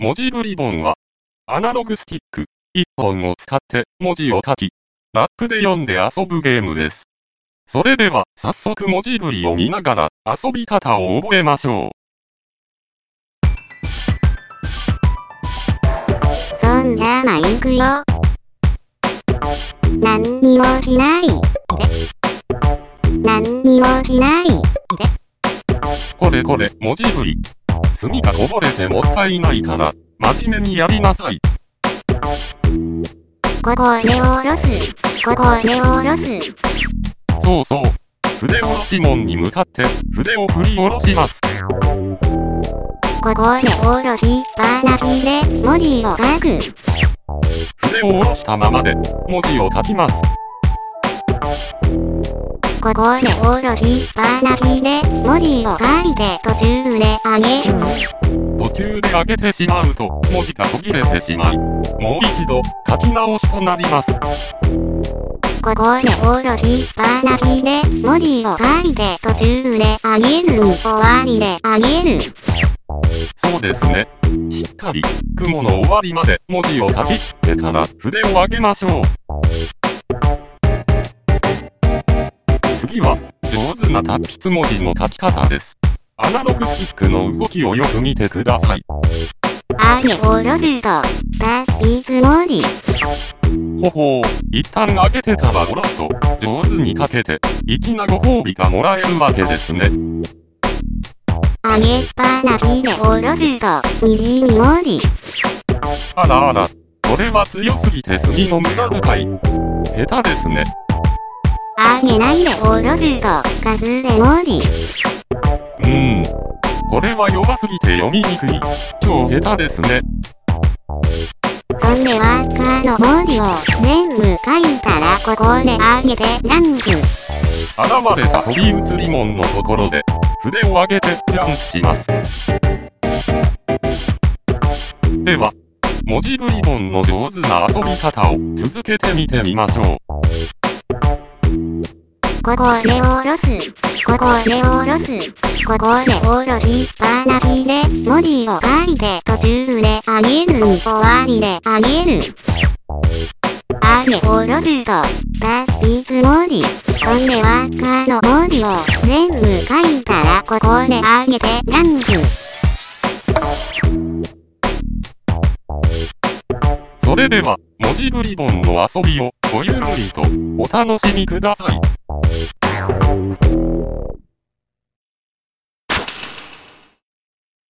文字ブリボンは、アナログスティック1本を使って文字を書き、ラップで読んで遊ぶゲームです。それでは、早速文字ブリを見ながら遊び方を覚えましょう。そんじゃまいくよ。何にもしない。何にもしない。これこれ、文字ブリ。墨がこぼれてもったいないから、真面目にやりなさい。ここでおろす。ここでおろす。そうそう。筆下ろし門に向かって、筆を振り下ろします。ここでおろしっぱなしで文字を書く。筆を下ろしたままで、文字を書きます。ここでおろしっぱなしで文字を書いて途中であげる。途中で開けてしまうと、文字が途切れてしまい、もう一度、書き直しとなります。ここでおろしっぱなしで文字を書いて途中であげずに終わりであげる。そうですね。しっかり、雲の終わりまで文字を書き切ってから筆を上げましょう。次は、上手な達筆文字の書き方です。アナログスティックの動きをよく見てください。あげおろすと、達筆文字。ほほう、一旦上げてから下ろすと、上手に書けて、粋なご褒美がもらえるわけですね。あげっぱなしでおろすと、にじみ文字。あらあら、これは強すぎて墨の無駄遣い。下手ですね。あげないでおろすと、かすれ文字。うーん。これは弱すぎて読みにくい。超下手ですね。そんでは、かの文字を全部書いたらここであげてジャンプ。現れた飛び移り門のところで、筆を上げてジャンプします。では、文字ブリボンの上手な遊び方を続けてみてみましょう。ここでおろす。ここでおろす。ここでおろしっぱなしで文字を書いて途中であげずに終わりであげる。あげおろすと、達筆文字。そんでは、かの文字を全部書いたらここであげてジンプ。それでは、文字ブリボンの遊びをごゆるりとお楽しみください。